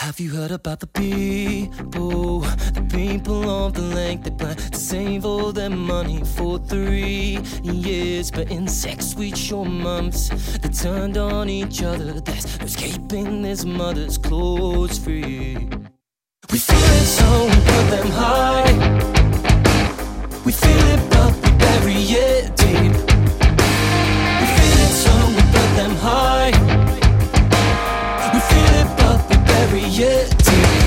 Have you heard about the people? The people of the lake they plan to save all their money for three years. But in six weeks or months, they turned on each other. There's no escaping this mother's clothes free. We feel it, so we put them high. We feel it, but we bury it deep. Reality.